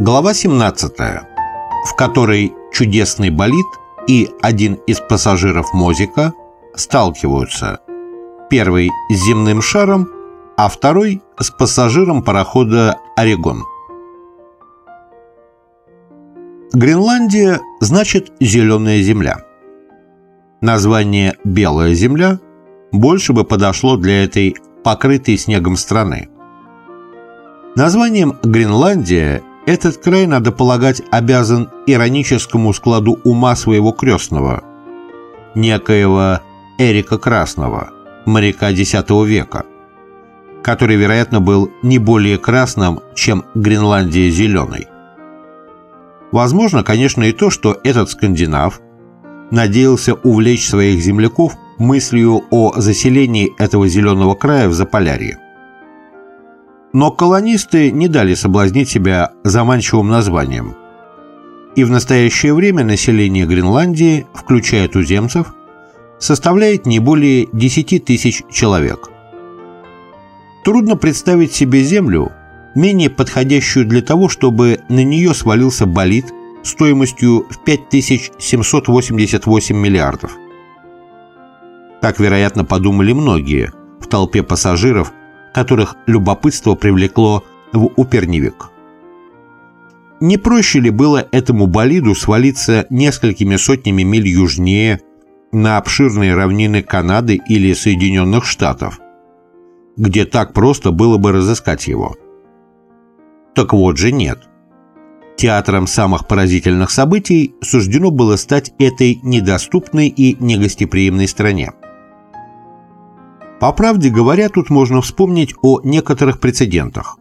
Глава 17, в которой чудесный болид и один из пассажиров Мозика сталкиваются. Первый с земным шаром, а второй с пассажиром парохода «Орегон». Гренландия значит «зеленая земля». Название «белая земля» больше бы подошло для этой покрытой снегом страны. Названием Гренландия этот край, надо полагать, обязан ироническому складу ума своего крестного, некоего Эрика Красного, моряка X века, который, вероятно, был не более красным, чем Гренландия зеленой. Возможно, конечно, и то, что этот скандинав надеялся увлечь своих земляков мыслью о заселении этого зеленого края в Заполярье. Но колонисты не дали соблазнить себя заманчивым названием. И в настоящее время население Гренландии, включая туземцев, составляет не более 10 тысяч человек. Трудно представить себе Землю, менее подходящую для того, чтобы на нее свалился болид стоимостью в 5788 миллиардов. Так, вероятно, подумали многие в толпе пассажиров, которых любопытство привлекло в Упернивик. Не проще ли было этому болиду свалиться несколькими сотнями миль южнее на обширные равнины Канады или Соединенных Штатов, где так просто было бы разыскать его? Так вот же нет. Театром самых поразительных событий суждено было стать этой недоступной и негостеприимной стране. По правде говоря, тут можно вспомнить о некоторых прецедентах.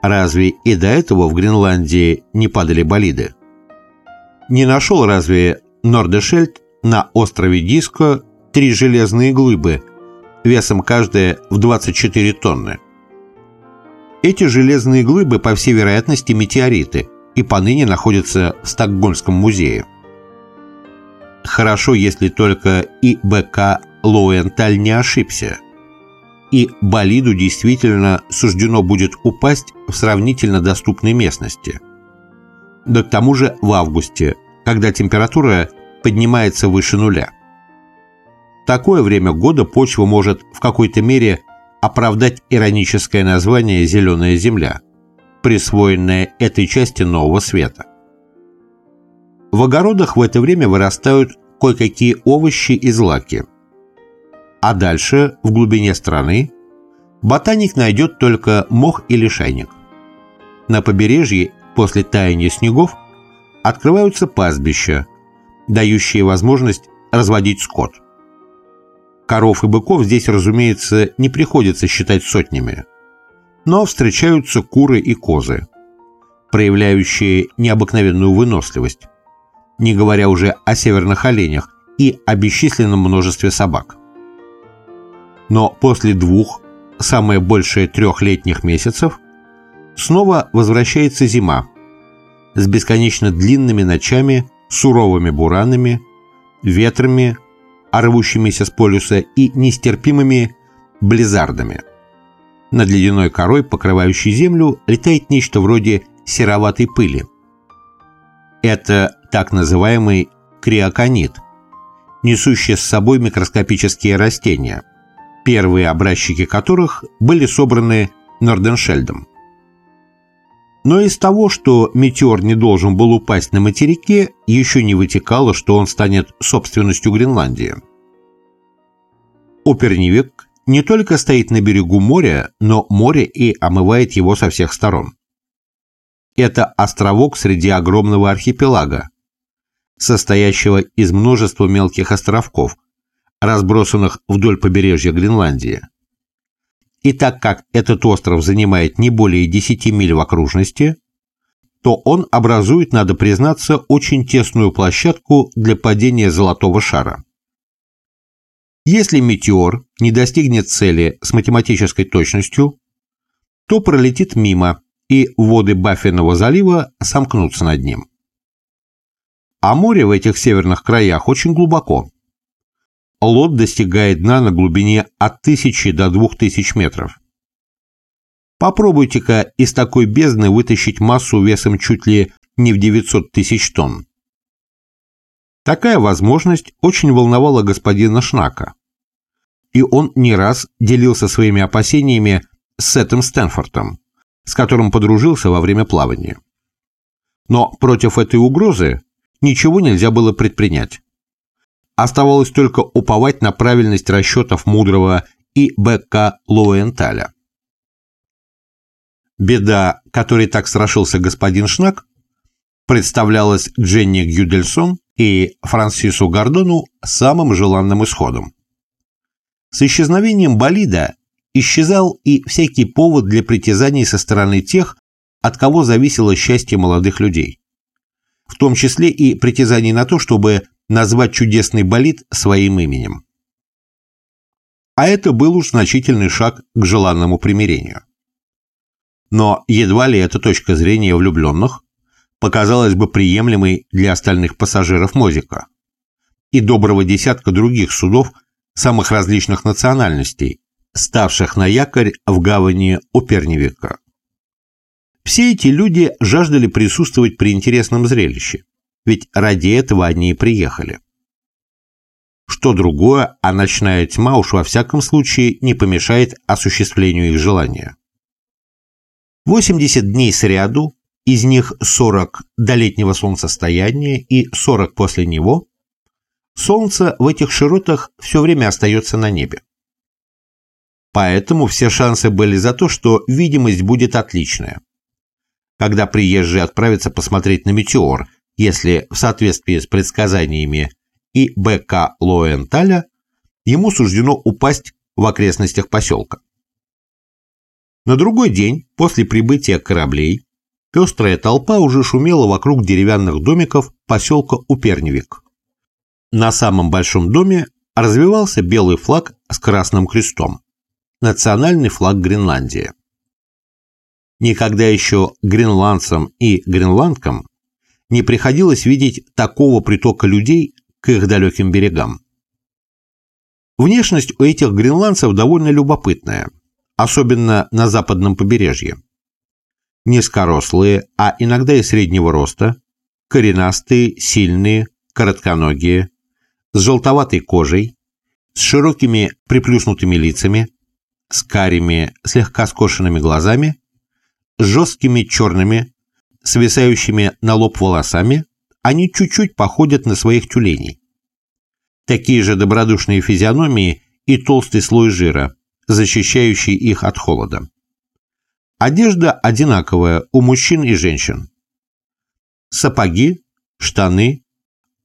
Разве и до этого в Гренландии не падали болиды? Не нашел разве Нордешельд на острове Диско три железные глыбы, весом каждая в 24 тонны? Эти железные глыбы, по всей вероятности, метеориты и поныне находятся в Стокгольмском музее. Хорошо, если только и БК Лоуэнталь не ошибся. И болиду действительно суждено будет упасть в сравнительно доступной местности. Да к тому же в августе, когда температура поднимается выше нуля. такое время года почва может в какой-то мере оправдать ироническое название «зеленая земля», присвоенное этой части Нового Света. В огородах в это время вырастают кое-какие овощи и злаки – а дальше, в глубине страны, ботаник найдет только мох и лишайник. На побережье после таяния снегов открываются пастбища, дающие возможность разводить скот. Коров и быков здесь, разумеется, не приходится считать сотнями, но встречаются куры и козы, проявляющие необыкновенную выносливость, не говоря уже о северных оленях и о бесчисленном множестве собак но после двух, самое большее трехлетних месяцев, снова возвращается зима с бесконечно длинными ночами, суровыми буранами, ветрами, рвущимися с полюса и нестерпимыми близардами. Над ледяной корой, покрывающей землю, летает нечто вроде сероватой пыли. Это так называемый криоконит, несущий с собой микроскопические растения – первые образчики которых были собраны Норденшельдом. Но из того, что метеор не должен был упасть на материке, еще не вытекало, что он станет собственностью Гренландии. Опернивик не только стоит на берегу моря, но море и омывает его со всех сторон. Это островок среди огромного архипелага, состоящего из множества мелких островков, разбросанных вдоль побережья Гренландии. И так как этот остров занимает не более 10 миль в окружности, то он образует, надо признаться, очень тесную площадку для падения золотого шара. Если метеор не достигнет цели с математической точностью, то пролетит мимо, и воды Баффинного залива сомкнутся над ним. А море в этих северных краях очень глубоко лод достигает дна на глубине от 1000 до 2000 метров. Попробуйте-ка из такой бездны вытащить массу весом чуть ли не в 900 тысяч тонн. Такая возможность очень волновала господина Шнака. И он не раз делился своими опасениями с Сетом Стэнфордом, с которым подружился во время плавания. Но против этой угрозы ничего нельзя было предпринять. Оставалось только уповать на правильность расчетов мудрого и Б.К. Лоуэнталя. Беда, которой так страшился господин Шнак, представлялась Дженни Гюдельсон и Франсису Гордону самым желанным исходом. С исчезновением болида исчезал и всякий повод для притязаний со стороны тех, от кого зависело счастье молодых людей. В том числе и притязаний на то, чтобы назвать чудесный болид своим именем. А это был уж значительный шаг к желанному примирению. Но едва ли эта точка зрения влюбленных показалась бы приемлемой для остальных пассажиров Мозика и доброго десятка других судов самых различных национальностей, ставших на якорь в гавани Оперневика. Все эти люди жаждали присутствовать при интересном зрелище, ведь ради этого они и приехали. Что другое, а ночная тьма уж во всяком случае не помешает осуществлению их желания. 80 дней сряду, из них 40 до летнего солнцестояния и 40 после него, солнце в этих широтах все время остается на небе. Поэтому все шансы были за то, что видимость будет отличная. Когда приезжие отправятся посмотреть на метеор, если в соответствии с предсказаниями и Б.К. Лоенталя ему суждено упасть в окрестностях поселка. На другой день, после прибытия кораблей, пестрая толпа уже шумела вокруг деревянных домиков поселка Уперневик. На самом большом доме развивался белый флаг с красным крестом национальный флаг Гренландии. Никогда еще гренландцам и гренландкам не приходилось видеть такого притока людей к их далеким берегам. Внешность у этих гренландцев довольно любопытная, особенно на западном побережье. Низкорослые, а иногда и среднего роста, коренастые, сильные, коротконогие, с желтоватой кожей, с широкими приплюснутыми лицами, с карими, слегка скошенными глазами, с жесткими черными, свисающими на лоб волосами, они чуть-чуть походят на своих тюленей. Такие же добродушные физиономии и толстый слой жира, защищающий их от холода. Одежда одинаковая у мужчин и женщин. Сапоги, штаны,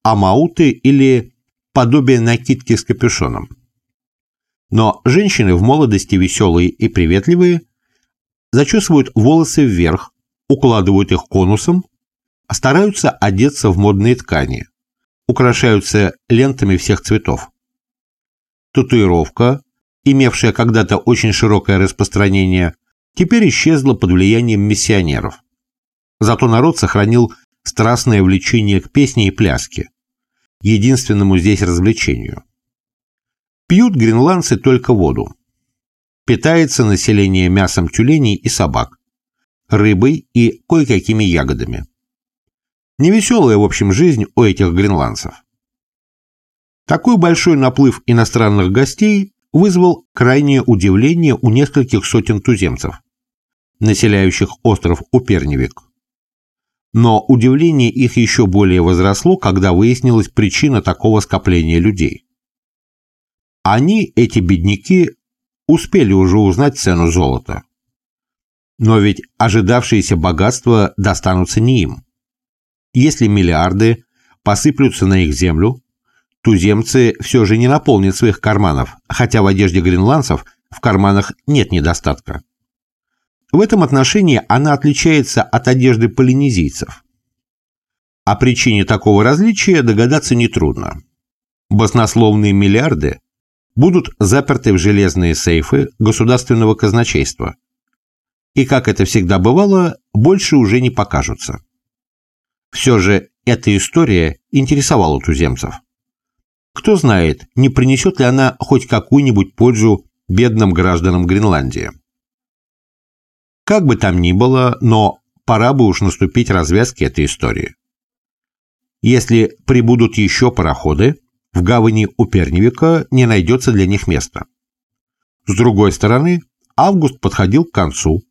амауты или подобие накидки с капюшоном. Но женщины в молодости веселые и приветливые зачесывают волосы вверх, укладывают их конусом, стараются одеться в модные ткани, украшаются лентами всех цветов. Татуировка, имевшая когда-то очень широкое распространение, теперь исчезла под влиянием миссионеров. Зато народ сохранил страстное влечение к песне и пляске, единственному здесь развлечению. Пьют гренландцы только воду. Питается население мясом тюленей и собак, рыбой и кое-какими ягодами. Невеселая, в общем, жизнь у этих гренландцев. Такой большой наплыв иностранных гостей вызвал крайнее удивление у нескольких сотен туземцев, населяющих остров Уперневик. Но удивление их еще более возросло, когда выяснилась причина такого скопления людей. Они, эти бедняки, успели уже узнать цену золота. Но ведь ожидавшиеся богатства достанутся не им. Если миллиарды посыплются на их землю, туземцы все же не наполнят своих карманов, хотя в одежде гренландцев в карманах нет недостатка. В этом отношении она отличается от одежды полинезийцев. О причине такого различия догадаться нетрудно. Баснословные миллиарды будут заперты в железные сейфы государственного казначейства. И, как это всегда бывало, больше уже не покажутся. Все же эта история интересовала туземцев. Кто знает, не принесет ли она хоть какую-нибудь пользу бедным гражданам Гренландии. Как бы там ни было, но пора бы уж наступить развязке этой истории. Если прибудут еще пароходы, в гавани у Перневика не найдется для них места. С другой стороны, август подходил к концу,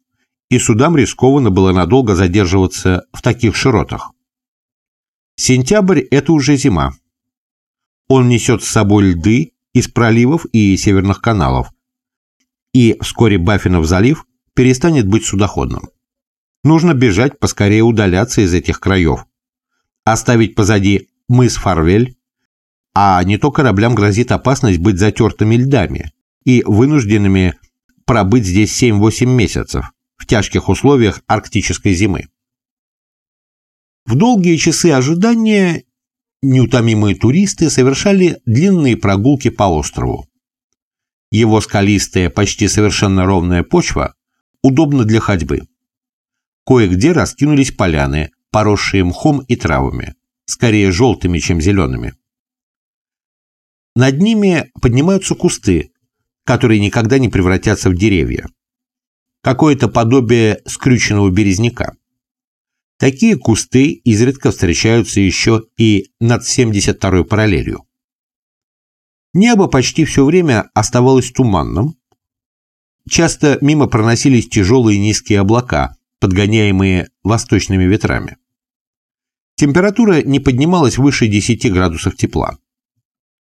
и судам рискованно было надолго задерживаться в таких широтах. Сентябрь – это уже зима. Он несет с собой льды из проливов и северных каналов, и вскоре Баффинов залив перестанет быть судоходным. Нужно бежать, поскорее удаляться из этих краев, оставить позади мыс Фарвель, а не то кораблям грозит опасность быть затертыми льдами и вынужденными пробыть здесь 7-8 месяцев в тяжких условиях арктической зимы. В долгие часы ожидания неутомимые туристы совершали длинные прогулки по острову. Его скалистая, почти совершенно ровная почва удобна для ходьбы. Кое-где раскинулись поляны, поросшие мхом и травами, скорее желтыми, чем зелеными. Над ними поднимаются кусты, которые никогда не превратятся в деревья. Какое-то подобие скрюченного березняка. Такие кусты изредка встречаются еще и над 72-й параллелью. Небо почти все время оставалось туманным. Часто мимо проносились тяжелые низкие облака, подгоняемые восточными ветрами. Температура не поднималась выше 10 градусов тепла.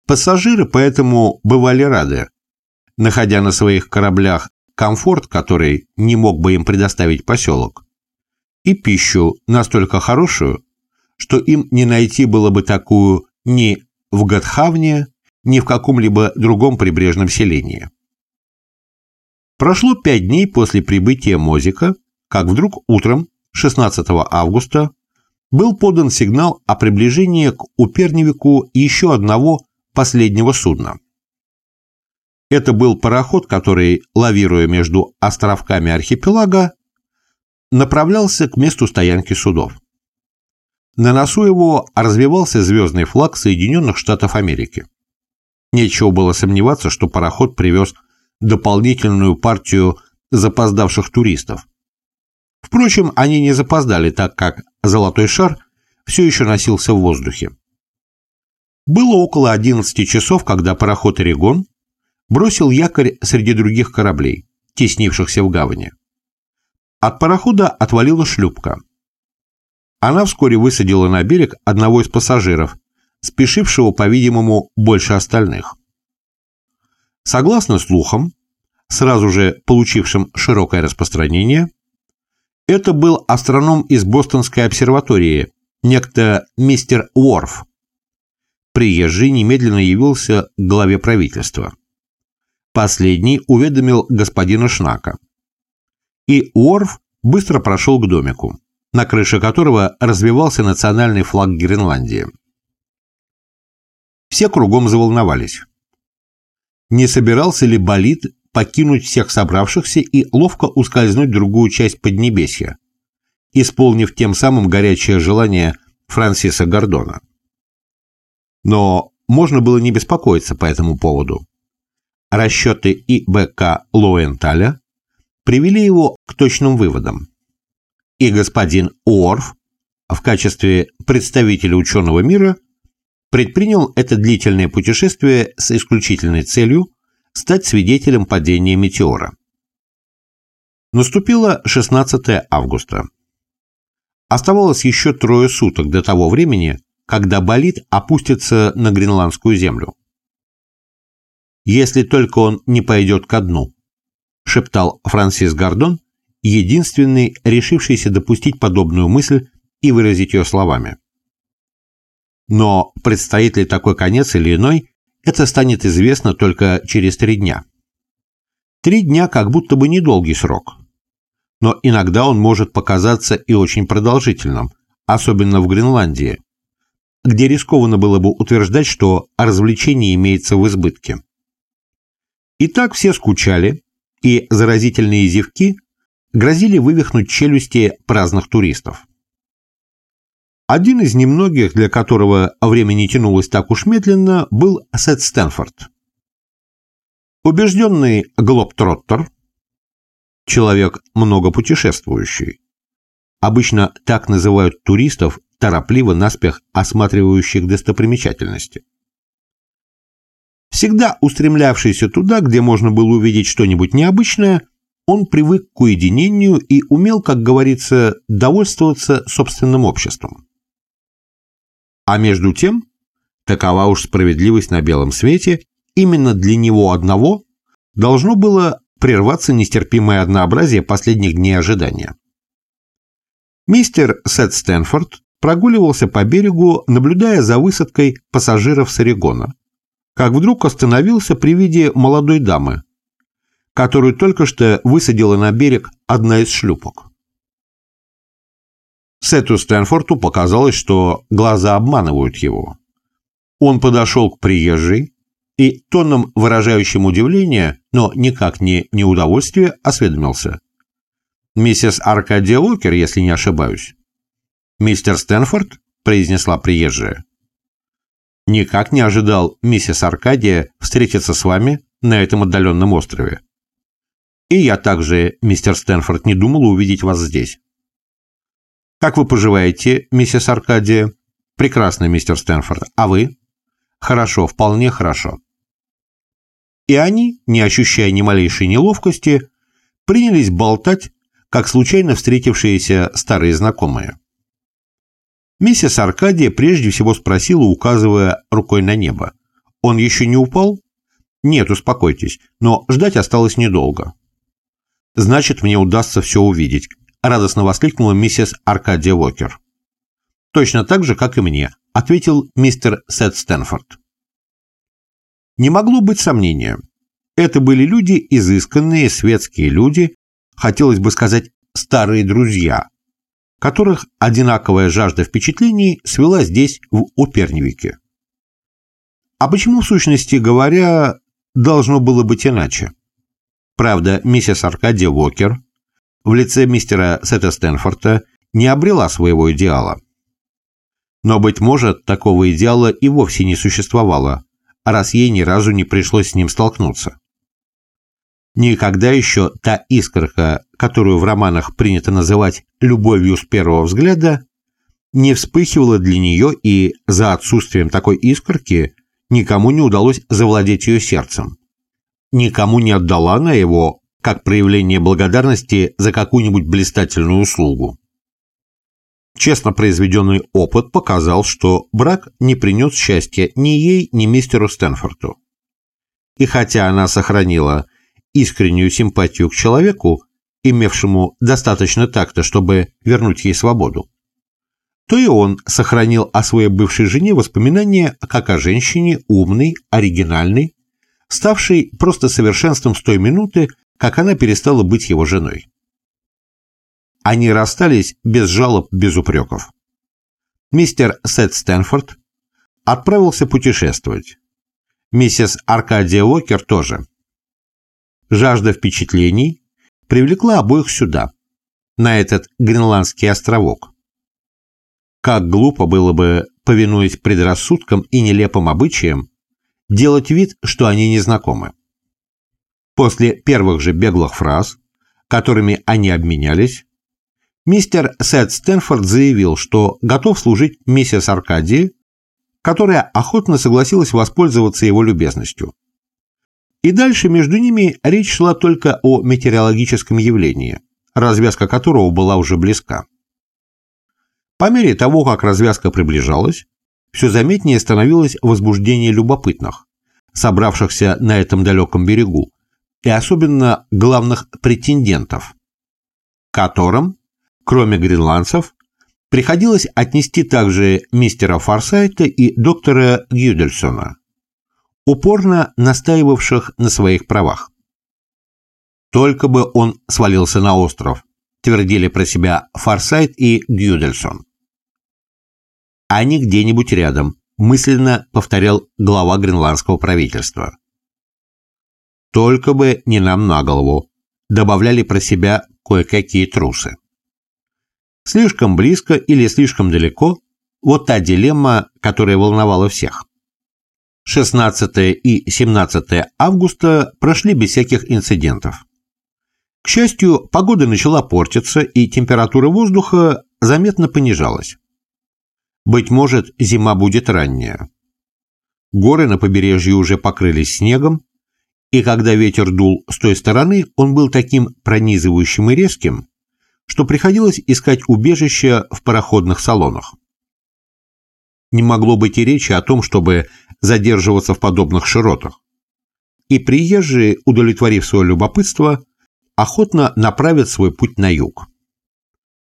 Пассажиры поэтому бывали рады, находя на своих кораблях комфорт, который не мог бы им предоставить поселок, и пищу настолько хорошую, что им не найти было бы такую ни в Гатхавне, ни в каком-либо другом прибрежном селении. Прошло пять дней после прибытия Мозика, как вдруг утром 16 августа был подан сигнал о приближении к Уперневику еще одного последнего судна. Это был пароход, который, лавируя между островками архипелага, направлялся к месту стоянки судов. На носу его развивался звездный флаг Соединенных Штатов Америки. Нечего было сомневаться, что пароход привез дополнительную партию запоздавших туристов. Впрочем, они не запоздали, так как «Золотой шар» все еще носился в воздухе. Было около 11 часов, когда пароход «Орегон» бросил якорь среди других кораблей, теснившихся в гавани. От парохода отвалила шлюпка. Она вскоре высадила на берег одного из пассажиров, спешившего, по-видимому, больше остальных. Согласно слухам, сразу же получившим широкое распространение, это был астроном из Бостонской обсерватории, некто мистер Уорф. Приезжий немедленно явился к главе правительства. Последний уведомил господина Шнака. И Уорф быстро прошел к домику, на крыше которого развивался национальный флаг Гренландии. Все кругом заволновались. Не собирался ли болид покинуть всех собравшихся и ловко ускользнуть в другую часть Поднебесья, исполнив тем самым горячее желание Франсиса Гордона? Но можно было не беспокоиться по этому поводу. Расчеты ИБК Лоенталя привели его к точным выводам. И господин Уорф в качестве представителя ученого мира – предпринял это длительное путешествие с исключительной целью стать свидетелем падения метеора. Наступило 16 августа. Оставалось еще трое суток до того времени, когда болид опустится на гренландскую землю. «Если только он не пойдет ко дну», — шептал Франсис Гордон, единственный, решившийся допустить подобную мысль и выразить ее словами. Но предстоит ли такой конец или иной, это станет известно только через три дня. Три дня как будто бы недолгий срок. Но иногда он может показаться и очень продолжительным, особенно в Гренландии, где рискованно было бы утверждать, что развлечение имеется в избытке. И так все скучали, и заразительные зевки грозили вывихнуть челюсти праздных туристов. Один из немногих, для которого время не тянулось так уж медленно, был Сет Стэнфорд. Убежденный глобтроттер, человек много путешествующий. Обычно так называют туристов, торопливо наспех осматривающих достопримечательности. Всегда устремлявшийся туда, где можно было увидеть что-нибудь необычное, он привык к уединению и умел, как говорится, довольствоваться собственным обществом. А между тем, такова уж справедливость на белом свете, именно для него одного должно было прерваться нестерпимое однообразие последних дней ожидания. Мистер Сет Стэнфорд прогуливался по берегу, наблюдая за высадкой пассажиров с Орегона, как вдруг остановился при виде молодой дамы, которую только что высадила на берег одна из шлюпок. Сету Стэнфорду показалось, что глаза обманывают его. Он подошел к приезжей и тоном, выражающим удивление, но никак не неудовольствие, осведомился. «Миссис Аркадия Уокер, если не ошибаюсь». «Мистер Стэнфорд?» – произнесла приезжая. «Никак не ожидал миссис Аркадия встретиться с вами на этом отдаленном острове. И я также, мистер Стэнфорд, не думала увидеть вас здесь. Как вы поживаете, миссис Аркадия? Прекрасно, мистер Стэнфорд. А вы? Хорошо, вполне хорошо. И они, не ощущая ни малейшей неловкости, принялись болтать, как случайно встретившиеся старые знакомые. Миссис Аркадия прежде всего спросила, указывая рукой на небо. «Он еще не упал?» «Нет, успокойтесь, но ждать осталось недолго». «Значит, мне удастся все увидеть», — радостно воскликнула миссис Аркадия Уокер. «Точно так же, как и мне», — ответил мистер Сет Стэнфорд. Не могло быть сомнения. Это были люди, изысканные, светские люди, хотелось бы сказать, старые друзья, которых одинаковая жажда впечатлений свела здесь, в Уперневике. А почему, в сущности говоря, должно было быть иначе? Правда, миссис Аркадия Уокер в лице мистера Сета Стэнфорда не обрела своего идеала. Но, быть может, такого идеала и вовсе не существовало, раз ей ни разу не пришлось с ним столкнуться. Никогда еще та искорка, которую в романах принято называть «любовью с первого взгляда», не вспыхивала для нее, и за отсутствием такой искорки никому не удалось завладеть ее сердцем никому не отдала на его как проявление благодарности за какую-нибудь блистательную услугу. Честно произведенный опыт показал, что брак не принес счастья ни ей, ни мистеру Стэнфорду. И хотя она сохранила искреннюю симпатию к человеку, имевшему достаточно такта, чтобы вернуть ей свободу, то и он сохранил о своей бывшей жене воспоминания как о женщине умной, оригинальной, ставшей просто совершенством с той минуты, как она перестала быть его женой. Они расстались без жалоб, без упреков. Мистер Сет Стэнфорд отправился путешествовать. Миссис Аркадия Уокер тоже. Жажда впечатлений привлекла обоих сюда, на этот гренландский островок. Как глупо было бы, повинуясь предрассудкам и нелепым обычаям, делать вид, что они не знакомы. После первых же беглых фраз, которыми они обменялись, мистер Сет Стэнфорд заявил, что готов служить миссис Аркадии, которая охотно согласилась воспользоваться его любезностью. И дальше между ними речь шла только о метеорологическом явлении, развязка которого была уже близка. По мере того, как развязка приближалась, все заметнее становилось возбуждение любопытных, собравшихся на этом далеком берегу, и особенно главных претендентов, которым, кроме гренландцев, приходилось отнести также мистера Форсайта и доктора Гюдельсона, упорно настаивавших на своих правах. Только бы он свалился на остров, твердили про себя Форсайт и Гюдельсон не где-нибудь рядом, мысленно повторял глава гренландского правительства. Только бы не нам на голову, добавляли про себя кое-какие трусы. Слишком близко или слишком далеко – вот та дилемма, которая волновала всех. 16 и 17 августа прошли без всяких инцидентов. К счастью, погода начала портиться, и температура воздуха заметно понижалась. Быть может, зима будет ранняя. Горы на побережье уже покрылись снегом, и когда ветер дул с той стороны, он был таким пронизывающим и резким, что приходилось искать убежище в пароходных салонах. Не могло быть и речи о том, чтобы задерживаться в подобных широтах. И приезжие, удовлетворив свое любопытство, охотно направят свой путь на юг.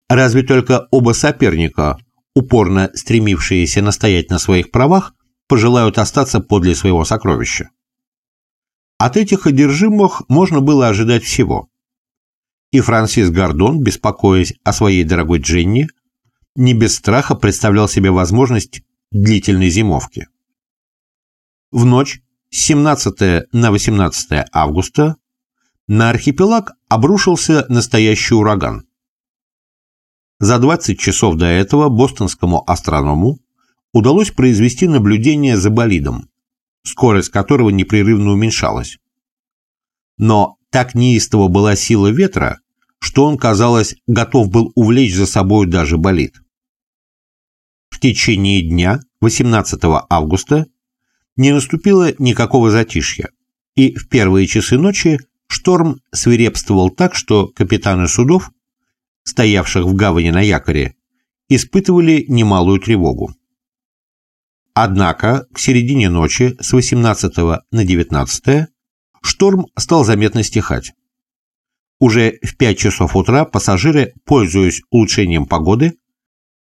Разве только оба соперника, упорно стремившиеся настоять на своих правах, пожелают остаться подле своего сокровища. От этих одержимых можно было ожидать всего. И Франсис Гордон, беспокоясь о своей дорогой Дженни, не без страха представлял себе возможность длительной зимовки. В ночь с 17 на 18 августа на архипелаг обрушился настоящий ураган. За 20 часов до этого бостонскому астроному удалось произвести наблюдение за болидом, скорость которого непрерывно уменьшалась. Но так неистово была сила ветра, что он, казалось, готов был увлечь за собой даже болид. В течение дня, 18 августа, не наступило никакого затишья, и в первые часы ночи Шторм свирепствовал так, что капитаны судов, стоявших в гавани на якоре, испытывали немалую тревогу. Однако к середине ночи с 18 на 19 шторм стал заметно стихать. Уже в 5 часов утра пассажиры, пользуясь улучшением погоды,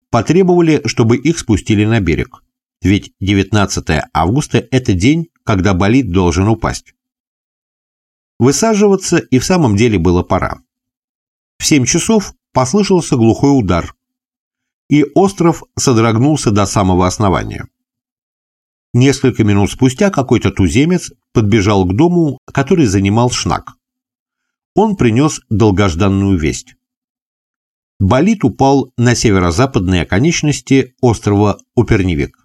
потребовали, чтобы их спустили на берег. Ведь 19 августа – это день, когда болид должен упасть. Высаживаться и в самом деле было пора. В семь часов послышался глухой удар, и остров содрогнулся до самого основания. Несколько минут спустя какой-то туземец подбежал к дому, который занимал шнак. Он принес долгожданную весть. Болит упал на северо-западные оконечности острова Уперневик.